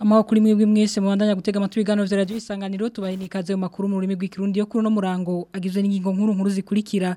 Mwaho kuri mwebwe mwese mubandanya gutega amatwi ibiganiro vya radio isanganiro tubahinikaze mu makuru mu rurimi rw'ikirundi yo kuri no murango agizwe n'ingingo nkuru nkuru zikurikira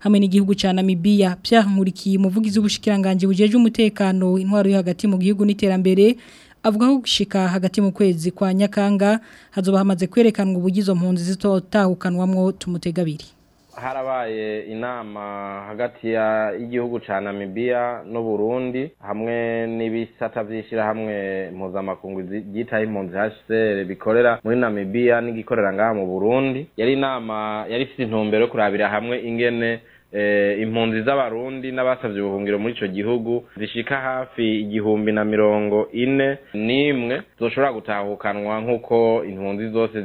hamwe n'igihugu ca Namibia Pierre Nkurikiye umuvugizi w'ubushikiranganje bujeje umutekano intwaro yo hagati mu gihugu n'iterambere avuga ko gushika hagati mu kwezi kwa nyakanga hazoba hamaze kwerekanwa ubugizo izo mpunzi zitotahukanwamwo tumutega abiri harabaye inama hagati y'igihugu cya namibiya n'uburundi hamwe n'ibisata by'ishyirahamwe mpuzamakungu ryitaye impunzi hcr bikorera muri Namibia n'igikorera ngaha mu burundi yari inama yari ifite intumbero yo kurabira hamwe ingene Eh, impunzi z'abarundi n'abasabye ubuhungiro muri icyo gihugu zishika hafi igihumbi na mirongo ine n'imwe zoshobora gutahukanwa nk'uko impunzi zose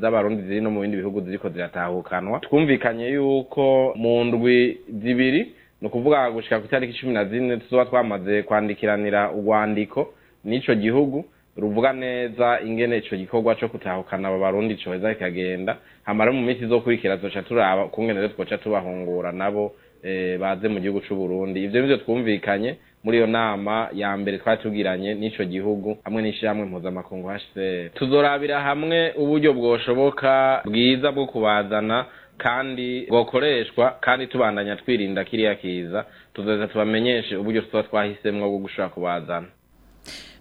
z'abarundi ziri no mu bindi bihugu ziriko ziratahukanwa twumvikanye yuko mu ndwi zibiri ni ukuvuga gushika ku itariki cumi na zine tuzoba twamaze kwandikiranira urwandiko n'ico gihugu ruvuga neza ingene ico gikorwa cyo kutahukana aba barundi cyoza kikagenda hamara mu minsi izokurikira tuzoca turaba kungene rero twoca tubahungura nabo eh, baze mu gihugu c'u Burundi ivyo nivyo twumvikanye muri iyo nama ya mbere twari n’icyo gihugu hamwe nishyirahamwe mpuzamakungu HCR tuzorabira hamwe uburyo bwoshoboka bwiza bwo kubazana kandi bwokoreshwa kandi tubandanya twirinda kiriya kiza tuzoza tubamenyeshe uburyo tuba twahisemo bwo gushobora kubazana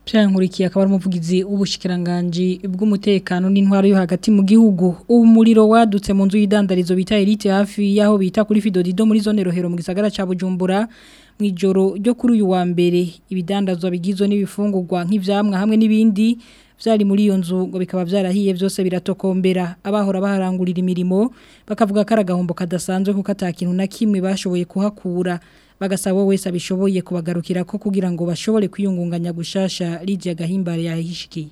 Byankurikiye akaba ari umuvugizi w'ubushikiranganje bw'umutekano n'intwaro yo hagati mu gihugu. Umuriro wadutse mu nzu y'idandarizo bita Elite hafi yaho bita kuri Fidodido muri zone Rohero mu gisagara ca Bujumbura mu ijoro ryo kuri uyu wa mbere. Ibidandazwa bigizwe n'ibifungurwa nk'ivyamwa hamwe n'ibindi byari muri iyo nzu ngo bikaba byarahiye byose biratokombera abahora baharangurira imirimo bakavuga ko ari agahombo kadasanzwe kuko atakintu na kimwe bashoboye kuhakura bagasaba wese abishoboye kubagarukira ko kugira ngo bashobore kwiyungunganya gushasha rigiye agahimbare yahishikiye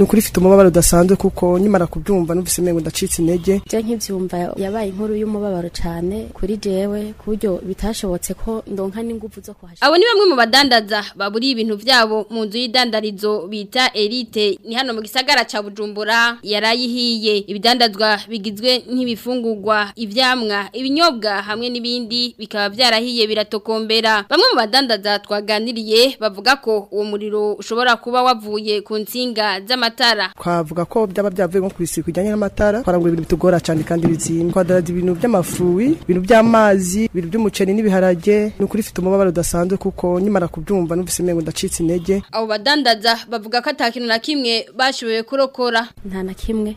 ukuri ifite umubabaro udasanzwe kuko nyimara kubyumva numvise mengo ndacitse intege je nkivyumva yabaye inkuru y'umubabaro cyane kuri jewe kuburyo bitashobotse ko ndonka n'ingufu zo kuhashira abo ni bamwe mu badandaza baburi ibintu byabo mu nzu y'idandarizo bita erite ni hano mu gisagara cya Bujumbura yarayihiye ibidandazwa bigizwe nk’ibifungugwa ibyamwa ibinyobwa hamwe n'ibindi bikaba byarahiye biratokombera bamwe mu badandaza twaganiriye bavuga ko uwo muriro ushobora kuba wavuye ku nsinga y'amatara kwavuga ko byaba byavuye nko ku isi kujyanye n'amatara twarangura ibintu bitugora cyane kandi bizimba twadaraza ibintu by'amafuwi ibintu by'amazi ibintu by'umuceri n'ibiharage ni ukuri ifite umubabaro udasanzwe kuko nyimara kubyumva numvise mpengu ndacitse intege abo badandaza bavuga ko atakintu na kimwe bashoboye kurokora nta na kimwe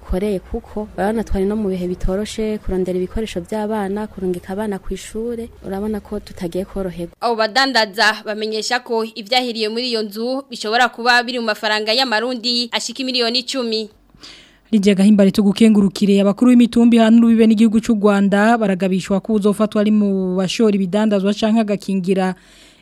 badukoreye kuko urabona twari no mu bihe bitoroshe kurondera ibikoresho by'abana kurungika abana ku ishuri urabona ko tutagiye koroherwa abo badandaza bamenyesha ko ibyahiriye muri iyo nzu bishobora kuba biri mu mafaranga y'amarundi ashika miliyoni icumi Lijia gahimbari tugukengurukire abakuru b’imitumbi hanuru bibe n'igihugu cy'u Rwanda baragabishwa ko uzofatwa ari mu bashora ibidandazwa canka gakingira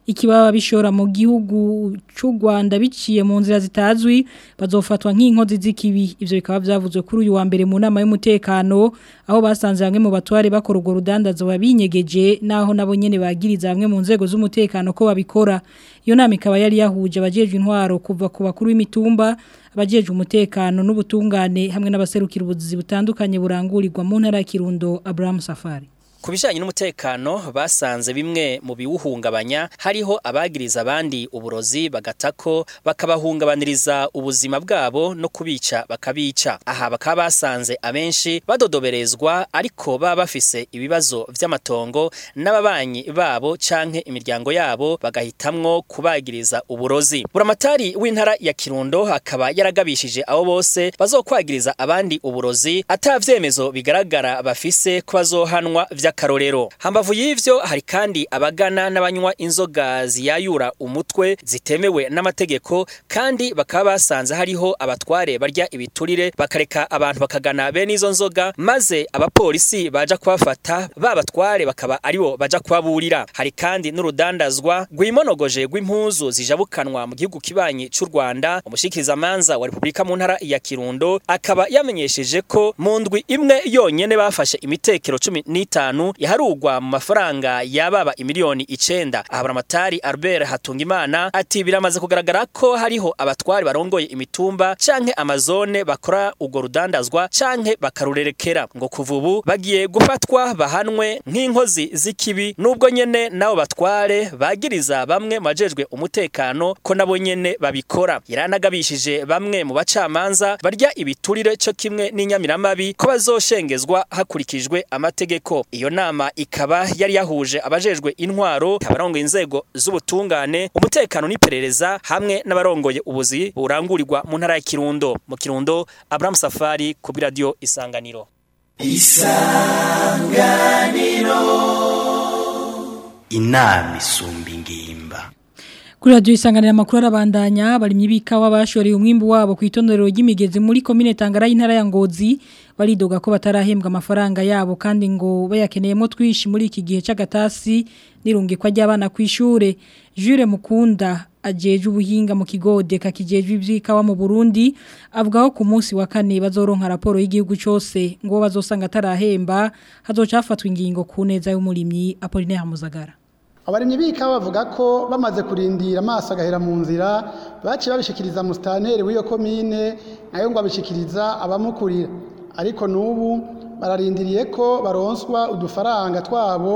ikibaba bishora mu gihugu cy'u Rwanda biciye mu nzira zitazwi bazofatwa nk'inkozi z'ikibi ibyo bikaba byavuzwe kuri uyu wa mbere mu nama y'umutekano aho basanze hamwe mu batware bakora urwo rudandazo babinyegeje naho nabo nyene bagiriza bamwe mu nzego z'umutekano ko babikora iyo nama ikaba yari yahuje abajejwe intwaro kuva ku bakuru b'imitumba abajejwe umutekano n'ubutungane hamwe n'abaserukira ubuzi butandukanye burangurirwa mu ntara ya Kirundo Abraham Safari ku bijyanye n'umutekano basanze bimwe mu biwuhungabanya hariho abagiriza abandi uburozi bagata ko bakabahungabaniriza ubuzima bwabo no kubica bakabica aha bakaba basanze abenshi badodoberezwa ariko baba bafise ibibazo by'amatongo n'ababanyi babo canke imiryango yabo bagahitamwo kubagiriza uburozi buramatari w'intara ya kirundo akaba yaragabishije abo bose bazokwagiriza abandi uburozi atabyemezo bigaragara bafise ko bazohanwa bya by'akarorero hambavu y'ivyo hari kandi abagana n'abanywa inzoga ziyayura umutwe zitemewe n'amategeko kandi bakaba basanze hariho abatware barya ibiturire bakareka abantu bakagana bene izo nzoga maze abapolisi baja kubafata babatware bakaba aribo baja kubaburira hari kandi n'urudandazwa rw'imonogoje rw'impuzu zijabukanwa mu gihugu kibanyi cy'u Rwanda umushikirizamanza wa Repubulika mu ntara ya Kirundo akaba yamenyesheje ko mu ndwi imwe yonyene bafashe imitekero cumi 15 bitanu iharugwa mu mafaranga yababa imiliyoni icenda Aburamatari Albert Hatungimana ati biramaze kugaragara ko hariho abatware barongoye imitumba canke amazone bakora ugo rudandazwa canke bakarurerekera ngo kuva ubu bagiye gufatwa bahanwe nk'inkozi z'ikibi nubwo nyene nabo batware bagiriza bamwe majejwe umutekano ko nabo nyene babikora iranagabishije bamwe mu bacamanza barya ibiturire cyo kimwe n'inyamiramabi ko bazoshengezwa hakurikijwe amategeko iyo nama ikaba yari yahuje abajejwe intwaro abarongoye inzego z'ubutungane umutekano n'iperereza hamwe n'abarongoye ubuzi burangurirwa mu ntara ya Kirundo mu Kirundo Abraham Safari ku radio Isanganiro Isanganiro inama isumba ingimba kuri radio isanganira makuru arabandanya bari myibika wabashoreye umwimbu wabo ku itondero ry'imigezi muri commune Tangara y'intara ya Ngozi baridoga ko batarahembwa amafaranga yabo kandi ngo bayakeneyemo twishi muri iki gihe cy'agatasi n'irungikwa ry'abana ku ishure Jure Mukunda ajeje ubuhinga mu kigode kakijeje ibyikawa mu Burundi avugaho ku munsi wa kane bazoronka raporo y'igihugu cyose ngo bazosanga atarahemba hazocafatwa ingingo ku neza y'umurimyi Apollinaire Muzagara abarimyi b'ikawa bavuga ko bamaze kurindira amaso agahera mu nzira baciye babishikiriza musitanteri w'iyo komine nayo ngo abishikiriza abamukurira ariko n'ubu bararindiriye ko baronswa udufaranga twabo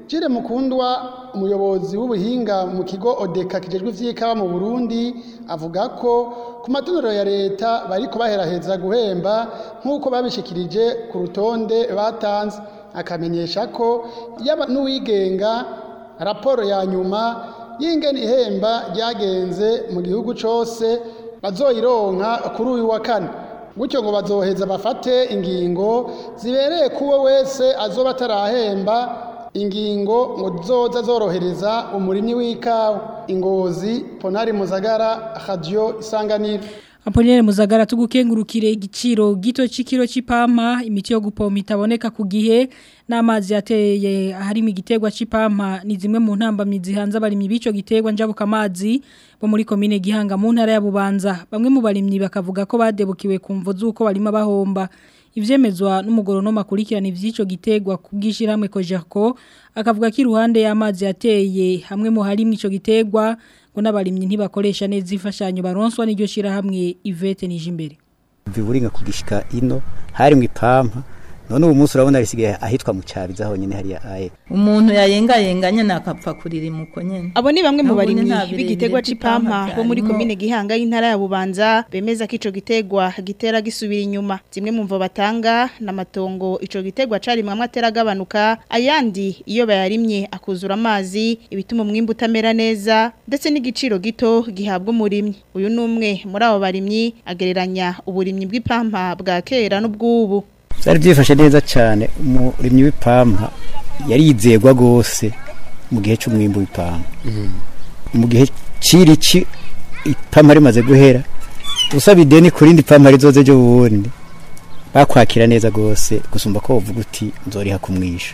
Jire Mukundwa umuyobozi w'ubuhinga mu kigo Odeka kijejwe ivy'ikawa mu Burundi avuga ko ku matonero ya leta bariko baheraheza guhemba nk'uko babishikirije ku rutonde batanze akamenyesha ko yaba n'uwigenga raporo ya nyuma y'ingene ihemba ryagenze mu gihugu cose bazoyironka kuri uyu wa kane gutyo ngo bazoheza bafate ingingo zibereye kuwe wese azoba atarahemba ingingo ngo zoza zorohereza umurimi w'ikawa ingozi ponari muzagara hadiyo isanganiro Apolinaire Muzagara tugukengurukire igiciro gito c'ikiro c'ipampa imiti yo gupompa itaboneka ku gihe n'amazi yateye hari mu giterwa ni zimwe mu ntambamizi hanze abarimyi bico gitegwa njabuka amazi bo muri Komine Gihanga mu ntara ya Bubanza bamwe mu barimyi bakavuga ko badebukiwe ku mvo z'uko barima bahomba ivyemezwa n'umugoronoma akurikirana ivy'ico gitegwa kubwishyiramwe Cojerco akavuga ko iruhande y'amazi yateye hamwe mu harimwe ico gitegwa ngo n'abarimyi ntibakoresha neza ifashanyo baronswa n'iryo shira hamwe Ivete Nijimbere. Biburinga kugishika ino harimwe ipampa none ubu munsi urabona risigaye ahitwa mu cyabiza honyine hariya aye umuntu yayengayenga nyine akapfa kuririmuko nyine abo ni bamwe mu barimyi b'igitegwa c'ipampa bo muri komine gihanga y'intara ya bubanza bemeza ko ico gitegwa gitera gisubira inyuma zimwe mu mvo batanga n'amatongo ico gitegwa carimwe amwe ateragabanuka ayandi iyo bayarimye akuzura amazi ibituma umwimbu utamera neza ndetse n'igiciro gito gihabwa umurimyi uyu ni umwe muri abo barimyi agereranya uburimyi bw'ipampa bwa kera n'ubw'ubu byari byifashe neza cyane umuremyi w'ipampa yarizegwa rwose mu gihe cy'umwimbo w'ipampa mm-hmm. mu gihe cy'iriki ipampa rimaze guhera usaba ideni ku rindi pampa rizoze ryo bundi bakwakira neza rwose gusumba ko uvuga uti nzoriha kumwisha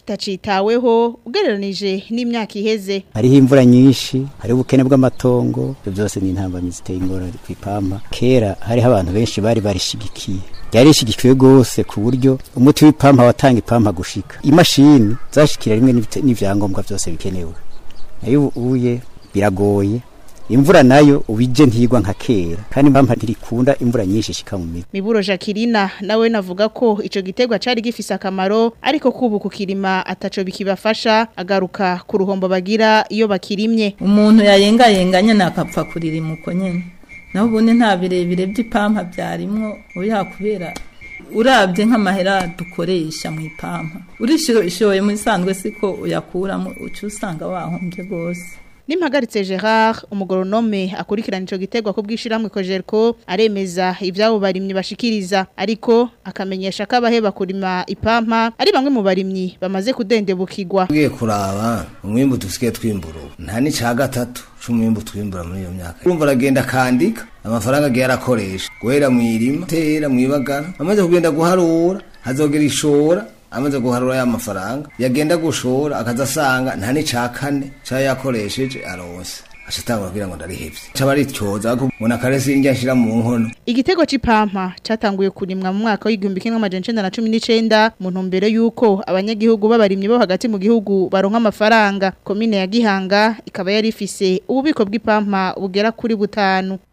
kitacitaweho ugereranije n'imyaka iheze hariho imvura nyinshi hari ubukene bw'amatongo ibyo byose ni intambamizi iteye ingorane ku ipampa kera hariho abantu benshi bari barishyigikiye. byari bishyigikiwe rwose ku buryo umuti w'ipampa watanga ipampa gushika imashini zashikira rimwe n'ibyangombwa byose bikenewe nayo ubuye biragoye imvura nayo ubije ntiyigwa nka kera kandi impamvu ntirikunda imvura nyinshi ishika mu miti miburo Jacqueline nawe navuga ko icyo gitegwa cyari gifise akamaro ariko kubu kukirima ataco bikibafasha agaruka ku ruhombo bagira iyo bakirimye umuntu yayenga yenganya nakapfa kuririmuko nyene naho ubundi nta birebire by'ipampa byarimwo oya kubera urabye nk'amahera dukoresha mu ipampa urishyura ishoye muri sandwe siko uyakuramo uca usanga wahombye rwose n'impagaritse Gerard umugoronome akurikirana ico gitego ko bwishiramwe kojerko aremeza ivyabo barimye bashikiriza ariko akamenyesha ko abaheba kurima ipampa ari bamwe mu barimyi bamaze kudendebukirwa ugiye kuraba umwimbu dusigaye twimbura nta n'ica gatatu c'umwimbu twimbura muri iyo myaka urumva aragenda akandika amafaranga agiye arakoresha guhera mu irima tera mu ibagara amaze kugenda guharura hazogera ishora amaze guharura ya mafaranga yagenda gushora akaza asanga nta n'icakane cyayo yakoresheje aronse acatangura kugira ngo ndarihevye caba rityoza ko mbona karesi indya nshira mu nkono igitego c'ipampa catanguye kurimwa mu mwaka w'igihumbi kimwe amajana icenda na cumi n'icenda mu ntumbero y'uko abanyagihugu b'abarimyi bo hagati mu gihugu baronka amafaranga komine ya gihanga ikaba yari ifise ububiko bw'ipampa bugera kuri butanu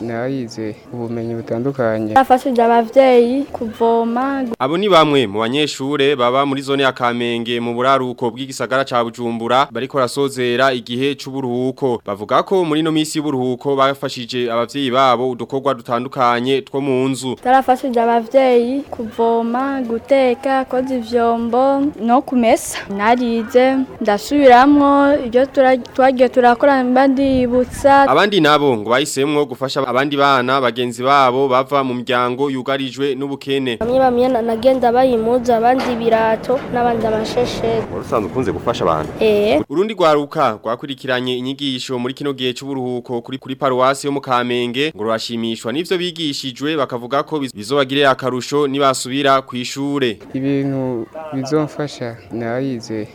nawe ubumenyi butandukanye afashije ababyeyi kuvoma abo ni bamwe mu banyeshure baba muri zone ya Kamenge mu buraruko bw'igisagara ca Bujumbura bariko rasozera igihe c'uburuhuko bavuga ko muri no minsi y'uburuhuko bafashije ababyeyi babo udukogwa dutandukanye two mu nzu tarafashije abavyeyi kuvoma guteka koza ivyombo no kumesa narize ndasubiramwo ibyo twagiye turakora mbandibutsa abandi nabo ngo bahisemmo gufasha gufasha abandi bana bagenzi babo bava mu muryango yugarijwe n'ubukene bamwe bamwe nagenda bayimuza abandi birato n'abandi amashesheri urusanzwe ukunze gufasha abantu eh urundi rwaruka rwakurikiranye inyigisho muri kino gihe cy'uburuhuko kuri kuri paruwasi yo mu Kamenge ngo rwashimishwa n'ivyo bigishijwe bakavuga ko bizobagirira akarusho nibasubira ku ishuri ibintu bizomfasha nayize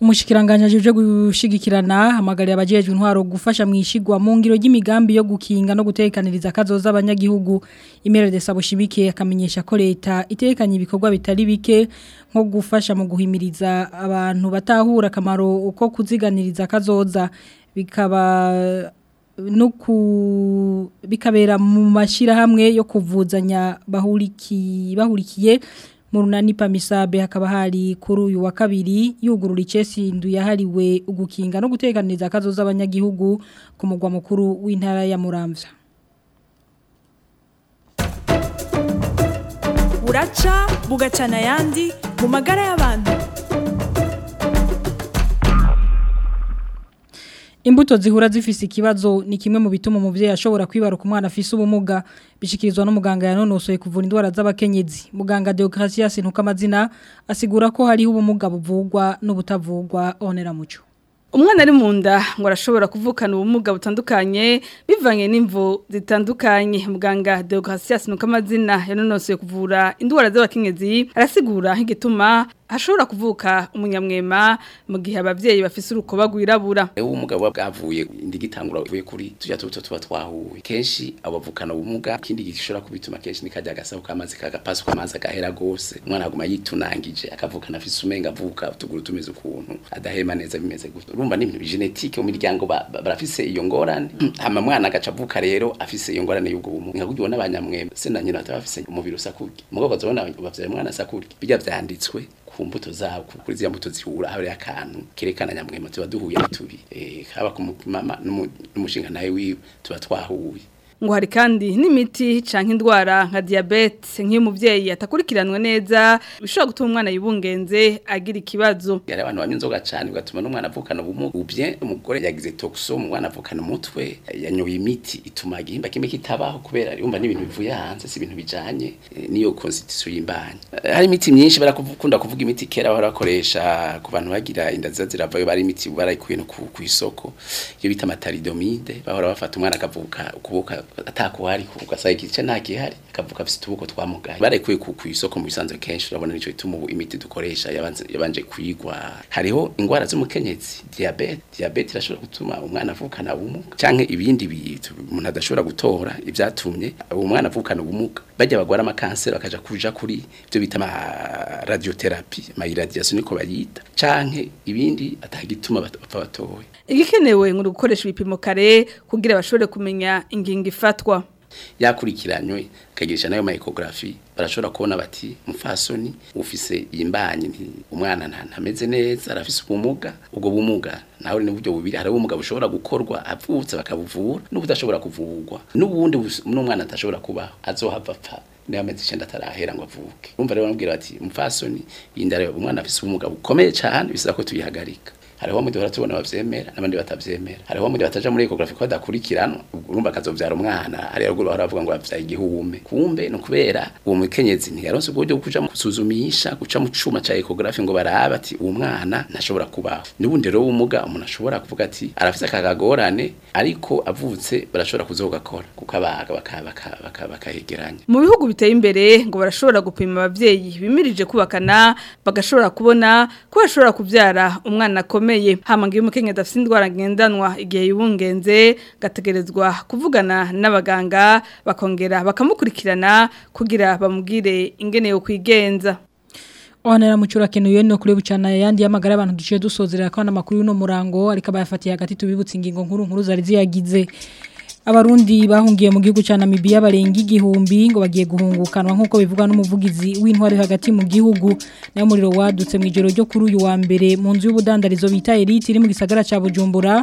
umushikiranganje ajeje gushigikirana hamagariye abajejwe intwaro gufasha mu ishigwa mu ngiro y'imigambi yo gukinga no gutekaniriza kazoza abanyagihugu imerere sabushibike akamenyesha ko leta itekanye ibikorwa bitari bike nko gufasha mu guhimiriza abantu batahura kamaro uko kuziganiriza kazoza bikaba no ku bikabera mu mashirahamwe yo kuvuzanya bahurikiye Murunani pamisabe hakaba hari kuri uyu wa kabiri yugurura icesi indu yahariwe ugukinga no guteganiza akazo z'abanyagihugu ku mugwa mukuru w'intara ya Muramvya. Buraca bugacana yandi mu magara y'abantu imbuto zihura zifise ikibazo ni kimwe mu bituma umubyeyi ashobora kwibaruka umwana afise ubumuga bishikirizwa n'umuganga yanonosoye kuvura indwara z'abakenyezi muganga Deogracias Ntukamazina asigura ko hariho ubumuga buvugwa n'ubutavugwa onera muco umwana ari mu nda ngo arashobora kuvukana ubumuga butandukanye bivanye n'imvu zitandukanye muganga deogasias mukamazina yanonosoye kuvura indwara z'abakenyezi arasigura nk'igituma hashobora kuvuka umunyamwema mu gihe ababyeyi bafise urukoba rwirabura uwo mugabo bwavuye ndigitangura uvuye kuri tujya tuba tuba twahuye kenshi abavukana ubumuga ikindi gishobora kubituma kenshi nikajya agasaho k'amazi kagapaswa amazi agahera rwose umwana aguma yitunangije akavukana afise umenga avuka utuguru tumeze ukuntu adahema neza bimeze gutyo urumva n'ibintu bigenetike mu miryango barafise iyo ngorane mm. hama mwana agacavuka rero afise iyo ngorane y'ubwo bumuga nka kujyona abanyamwembe se na nyina batafise umubiri usakurye mugo bazobona bavyara mwana asakurye bijya vyanditswe ku mbuto zabo kuri ziriya mbuto zihura hari akantu kerekana nyamwema tuba duhuye tubi eh, haba ku mama n'umushinga nawe wiwe tuba twahuye ngo hari kandi n'imiti cyangwa indwara nka diyabete nk'iyo umubyeyi atakurikiranwe neza bishobora gutuma umwana yibungenze agira ikibazo hari abantu banywa inzoga cyane bigatuma n'umwana avukana ubumuga ubye umugore yagize tokiso umwana avukana umutwe yanyoye imiti ituma igihimba kimwe kitabaho kubera yumva n'ibintu bivuye hanze si ibintu bijyanye eh, n'iyo konsitisiyo y'imbanyi eh, hari imiti myinshi barakunda kuvuga imiti kera barakoresha ku bantu bagira inda ziravayo bari imiti barayikuye ku isoko iyo bita mataridomide bahora bafata umwana akavuka ukuboka atako hari kugasa igice ntakihari akavuga bise tubuko twamugaye barekuye ku isoko mu bisanzwe kenshi urabona nico ituma imiti dukoresha yabanje kwigwa hariho indwara z'umukenyezi diyabete diyabete irashobora gutuma umwana avukana ubumuga canke ibindi bintu umuntu adashobora gutora ibyatumye umwana avukana ubumuga bajya bagwara amakanseri bakajya kuja kuri ibyo bita ama radiotherapy ma niko bayita canke ibindi atagituma bapfa batoye igikenewe ngo gukoresha ibipimo kare kugira bashobore kumenya ingingo ifatwa yakurikiranywe akagirisha nayo mayikogarafi barashobora kubona bati mufasoni ufise iyi mbanyi umwana ntameze neza arafise ubumuga ubwo bumuga naho ni buryo bubiri hari ubumuga bushobora gukorwa avutse bakabuvura n'ubudashobora kuvugwa n'ubundi n'umwana atashobora kuba azohava apfa niyo amezi icyenda atarahera ngo avuke bumva rero bamubwira bati mufasoni iyi ndare umwana afise ubumuga bukomeye cyane bisaba ko tuyihagarika hariho mu gihe baratubona babyemera n'abandi batabyemera hariho mu gihe bataja muri ecography ko badakurikiranwa urumva akazobyara umwana hariya ruguru bahora bavuga ngo babyaye igihume kumbe no kubera uwo mukenyezi ntiyaronse uburyo bwo kuja mu gusuzumisha guca mu cuma ca ecography ngo barabe ati uwo mwana ntashobora kubaho n'ubundi rero w'umuga umuntu ashobora kuvuga ati arafise akagagorane ariko avutse barashobora kuzogakora kuko abaga bakahegeranya mu bihugu biteye imbere ngo barashobora gupima ababyeyi bimirije kubakana bagashobora kubona ko bashobora kubyara umwana akomeye bikomeye hamangiye umukenye adafite indwara ngendanwa igihe yibungenze gategerezwa kuvugana n'abaganga bakongera bakamukurikirana kugira bamubwire ingene yo kwigenza Wanera muchura kenu yeno kule buchana yandi ya abantu duciye dusozera kwa na y'uno murango ariko bayafatiye hagati tubibutse ingingo nkuru nkuru zari ziyagize abarundi bahungiye mu gihugu cya Namibia barenga igihumbi ngo bagiye guhungukanwa nk'uko bivugwa n'umuvugizi w'intwari hagati mu gihugu nayo muriro wadutse mu ijoro ryo kuri uyu wa mbere mu nzu y'ubudandarizo bita Elite iri mu gisagara cya Bujumbura